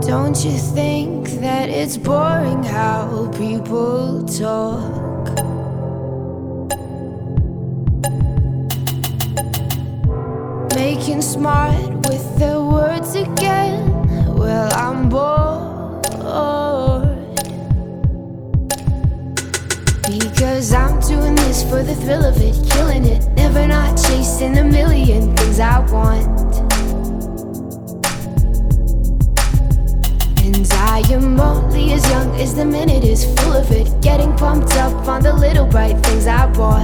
Don't you think that it's boring how people talk? Making smart with their words again. Well, I'm bored. Because I'm doing this for the thrill of it, killing it. Never not chasing a million things I want. Only as young as the minute is full of it. Getting pumped up on the little bright things I bought.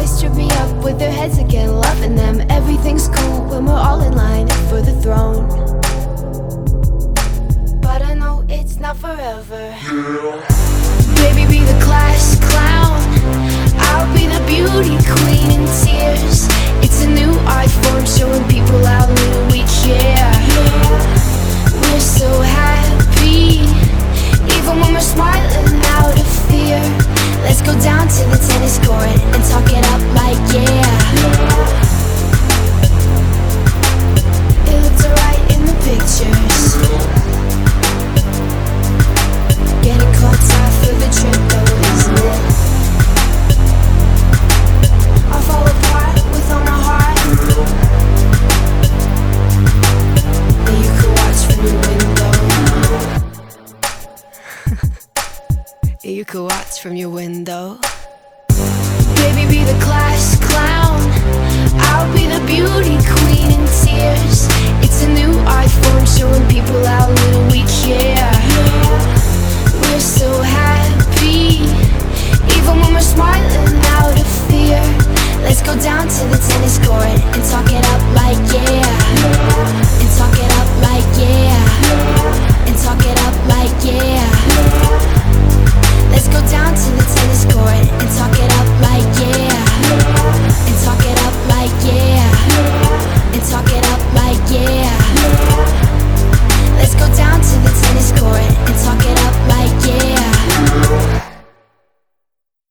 Boys trip me up with their heads again, loving them. Everything's cool when we're all in line for the throne. But I know it's not forever. Baby, be the class clown. I'll be the beauty queen in tears. You could watch from your window. Baby, be the